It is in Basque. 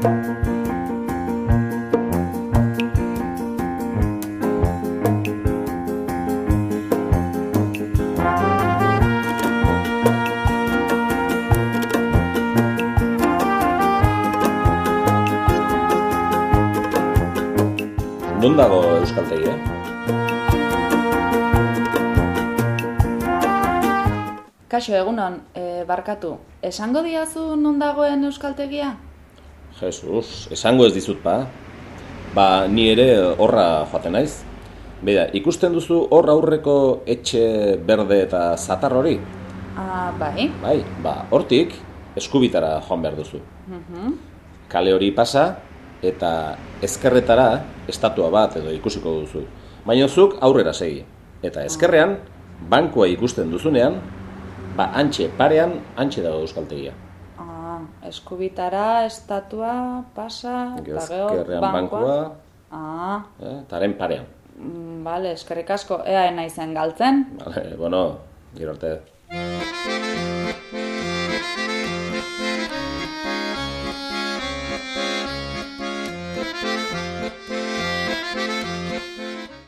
Non dago Euskaltegi, eh? Kaixo, egunon, e, barkatu. Esango diazu non dagoen euskaltegia? Jesus, esango ez dizut pa. Ba, ni ere horra joaten naiz. Beda, ikusten duzu hor aurreko etxe berde eta zatar hori? Ah, bai. Bai, ba, hortik eskubitara joan behar duzu. Mhm. Kale hori pasa eta ezkerretara estatua bat edo ikusiko duzu. Baina zuk aurrera segi. Eta ezkerrean, bankua ikusten duzunean, ba, antxe parean, antxe dago euskaltegia. Ah, eskubitara, estatua, pasa, eta gero, bankua. Ah, eh, eta haren parean. mm, bale, eskerrik asko, ea naizen galtzen. Vale, bueno, gero arte.